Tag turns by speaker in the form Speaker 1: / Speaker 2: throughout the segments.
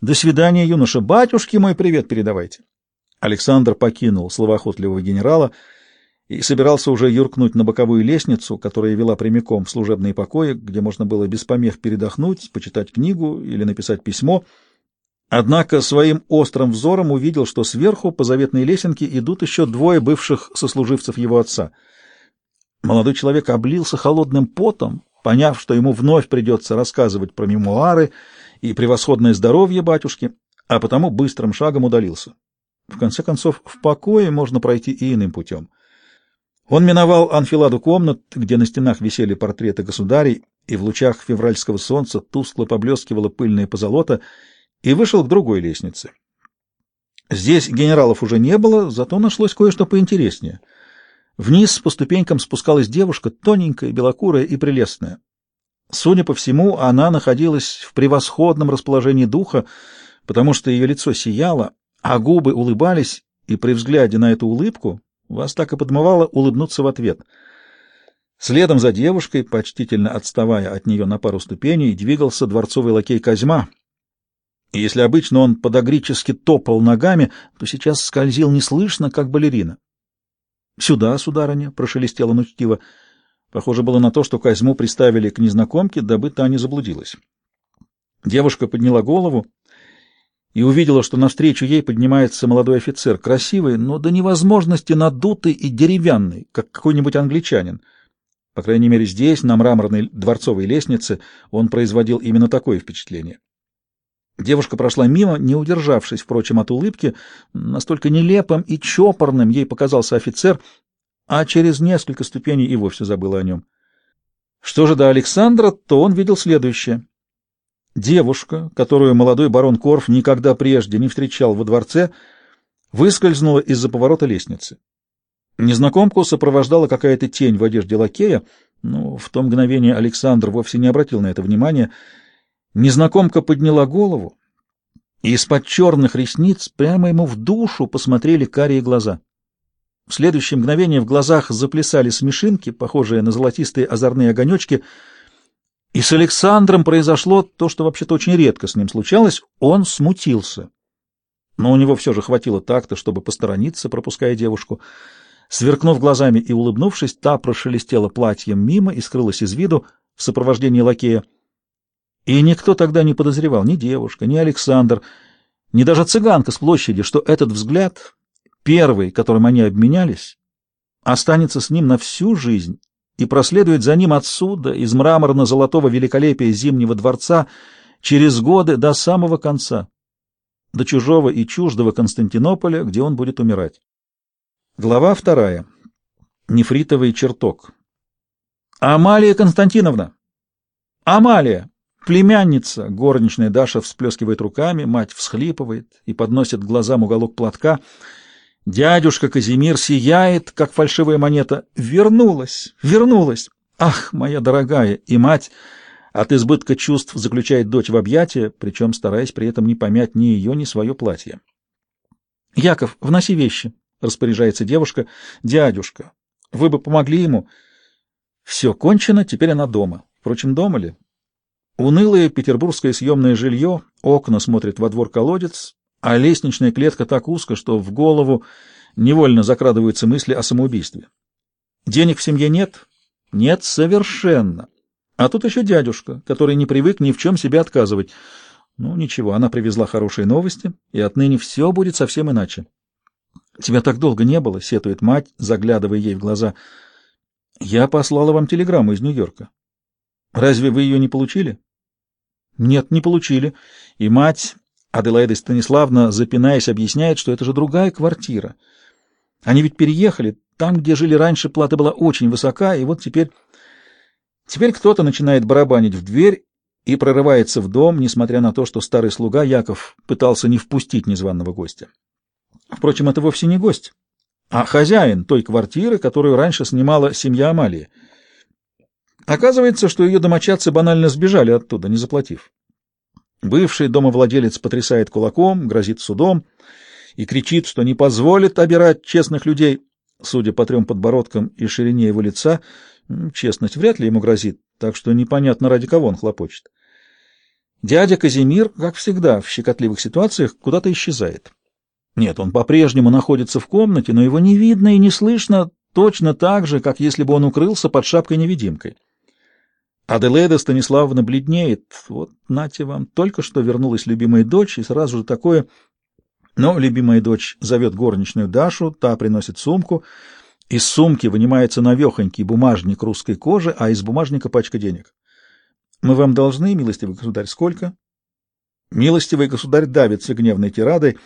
Speaker 1: До свидания, юноша. Батюшке мой привет передавайте. Александр покинул словоохотливого генерала и собирался уже юркнуть на боковую лестницу, которая вела прямиком в служебные покои, где можно было без помех передохнуть, почитать книгу или написать письмо. Однако своим острым взором увидел, что сверху по заветной лесенке идут еще двое бывших сослуживцев его отца. Молодой человек облился холодным потом, поняв, что ему вновь придется рассказывать про мемуары и превосходное здоровье батюшки, а потому быстрым шагом удалился. В конце концов, в покое можно пройти и иным путем. Он миновал анфиладу комнат, где на стенах висели портреты государей, и в лучах февральского солнца тускло поблескивало пыльное позолота, и вышел к другой лестнице. Здесь генералов уже не было, зато нашлось кое-что поинтереснее. Вниз по ступенькам спускалась девушка, тоненькая, белокурая и прелестная. Судя по всему, она находилась в превосходном расположении духа, потому что ее лицо сияло, а губы улыбались, и при взгляде на эту улыбку вас так и подмывало улыбнуться в ответ. Следом за девушкой, почтительно отставая от нее на пару ступеней, двигался дворцовый лакей Козьма. И если обычно он подогрически топал ногами, то сейчас скользил неслышно, как балерина. — Сюда, сударыня, — прошелестело он учтиво. Похоже было на то, что Козьму приставили к незнакомке, дабы та не заблудилась. Девушка подняла голову и увидела, что навстречу ей поднимается молодой офицер, красивый, но до невозможности надутый и деревянный, как какой-нибудь англичанин. По крайней мере, здесь, на мраморной дворцовой лестнице, он производил именно такое впечатление. Девушка прошла мимо, не удержавшись, впрочем, от улыбки. Настолько нелепым и чопорным ей показался офицер, а через несколько ступеней и вовсе забыла о нем. Что же до Александра, то он видел следующее. Девушка, которую молодой барон Корф никогда прежде не встречал во дворце, выскользнула из-за поворота лестницы. Незнакомку сопровождала какая-то тень в одежде лакея, но в то мгновение Александр вовсе не обратил на это внимания. Незнакомка подняла голову, и из-под черных ресниц прямо ему в душу посмотрели карие глаза. В следующее мгновение в глазах заплясали смешинки, похожие на золотистые озорные огонечки — и с Александром произошло то, что вообще-то очень редко с ним случалось. Он смутился. Но у него все же хватило такта, чтобы посторониться, пропуская девушку. Сверкнув глазами и улыбнувшись, та прошелестела платьем мимо и скрылась из виду в сопровождении лакея. И никто тогда не подозревал, ни девушка, ни Александр, ни даже цыганка с площади, что этот взгляд, первый, которым они обменялись, останется с ним на всю жизнь и проследует за ним отсюда, из мраморно-золотого великолепия Зимнего дворца, через годы до самого конца, до чужого и чуждого Константинополя, где он будет умирать. Глава вторая. Нефритовый чертог. «Амалия Константиновна!» «Амалия!» Племянница, горничная Даша всплескивает руками, мать всхлипывает и подносит глазам уголок платка — Дядюшка Казимир сияет, как фальшивая монета. Вернулась, вернулась. Ах, моя дорогая! И мать от избытка чувств заключает дочь в объятия, причем стараясь при этом не помять ни ее, ни свое платье. Яков, вноси вещи, распоряжается девушка. Дядюшка, вы бы помогли ему. Все кончено, теперь она дома. Впрочем, дома ли? Унылое петербургское съемное жилье, окна смотрят во двор колодец, а лестничная клетка так узко, что в голову невольно закрадываются мысли о самоубийстве. Денег в семье нет? Нет, совершенно. А тут еще дядюшка, который не привык ни в чем себе отказывать. Ну, ничего, она привезла хорошие новости, и отныне все будет совсем иначе. «Тебя так долго не было», — сетует мать, заглядывая ей в глаза. «Я послала вам телеграмму из Нью-Йорка. Разве вы ее не получили?» «Нет, не получили». И мать Аделаида Станиславна, запинаясь, объясняет, что это же другая квартира. Они ведь переехали. Там, где жили раньше, плата была очень высока, и вот теперь... Теперь кто-то начинает барабанить в дверь и прорывается в дом, несмотря на то, что старый слуга Яков пытался не впустить незваного гостя. Впрочем, это вовсе не гость, а хозяин той квартиры, которую раньше снимала семья Амалии. Оказывается, что ее домочадцы банально сбежали оттуда, не заплатив. Бывший домовладелец потрясает кулаком, грозит судом и кричит, что не позволит обирать честных людей. Судя по трем подбородкам и ширине его лица, честность вряд ли ему грозит, так что непонятно, ради кого он хлопочет. Дядя Казимир, как всегда в щекотливых ситуациях, куда-то исчезает. Нет, он по-прежнему находится в комнате, но его не видно и не слышно точно так же, как если бы он укрылся под шапкой-невидимкой. Аделаида Станиславовна бледнеет. Вот, нате вам, только что вернулась любимая дочь, и сразу же такое... Но любимая дочь зовет горничную Дашу, та приносит сумку. Из сумки вынимается навехонький бумажник русской кожи, а из бумажника пачка денег. Мы вам должны, милостивый государь, сколько? Милостивый государь давится гневной тирадой.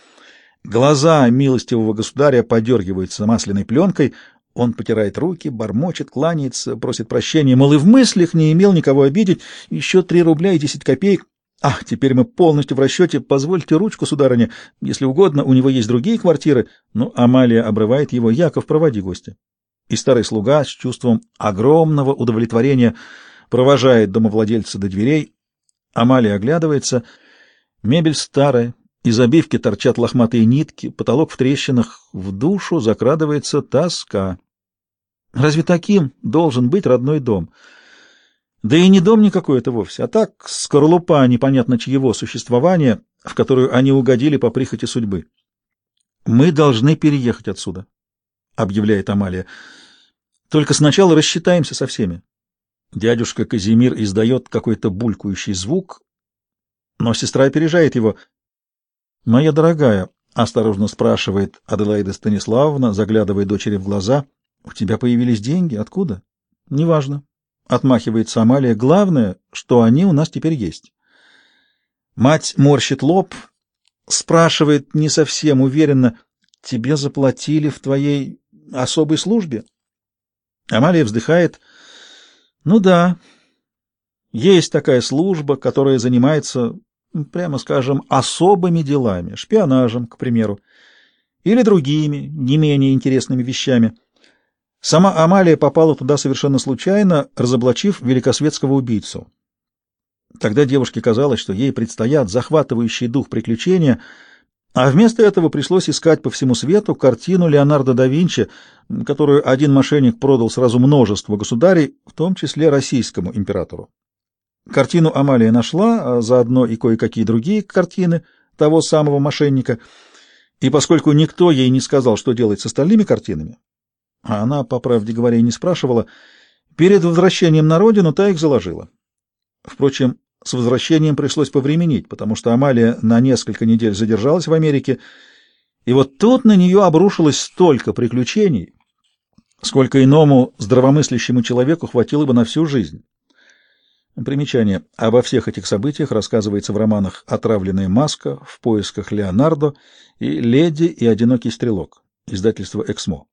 Speaker 1: Глаза милостивого государя подергиваются масляной пленкой. Он потирает руки, бормочет, кланяется, просит прощения, мол, и в мыслях не имел никого обидеть. Еще три рубля и десять копеек. Ах, теперь мы полностью в расчете. Позвольте ручку, сударыня. Если угодно, у него есть другие квартиры. Но Амалия обрывает его. Яков, проводи гостя. И старый слуга с чувством огромного удовлетворения провожает домовладельца до дверей. Амалия оглядывается. Мебель старая, из обивки торчат лохматые нитки, потолок в трещинах, в душу закрадывается тоска. Разве таким должен быть родной дом? Да и не дом никакой это вовсе, а так скорлупа непонятно чьего существования, в которую они угодили по прихоти судьбы. «Мы должны переехать отсюда», — объявляет Амалия. «Только сначала рассчитаемся со всеми». Дядюшка Казимир издает какой-то булькающий звук, но сестра опережает его. «Моя дорогая», — осторожно спрашивает Аделаида Станиславовна, заглядывая дочери в глаза, — «у тебя появились деньги? Откуда?» «Неважно», — отмахивается Амалия. «Главное, что они у нас теперь есть». Мать морщит лоб, спрашивает не совсем уверенно, «Тебе заплатили в твоей особой службе?» Амалия вздыхает. «Ну да, есть такая служба, которая занимается прямо скажем, особыми делами, шпионажем, к примеру, или другими, не менее интересными вещами. Сама Амалия попала туда совершенно случайно, разоблачив великосветского убийцу. Тогда девушке казалось, что ей предстоят захватывающий дух приключения, а вместо этого пришлось искать по всему свету картину Леонардо да Винчи, которую один мошенник продал сразу множеству государей, в том числе российскому императору. Картину Амалия нашла, а заодно и кое-какие другие картины того самого мошенника, и поскольку никто ей не сказал, что делать с остальными картинами, а она, по правде говоря, не спрашивала, перед возвращением на родину та их заложила. Впрочем, с возвращением пришлось повременить, потому что Амалия на несколько недель задержалась в Америке, и вот тут на нее обрушилось столько приключений, сколько иному здравомыслящему человеку хватило бы на всю жизнь. Примечание. Обо всех этих событиях рассказывается в романах «Отравленная маска», «В поисках Леонардо» и «Леди и одинокий стрелок». Издательство «Эксмо».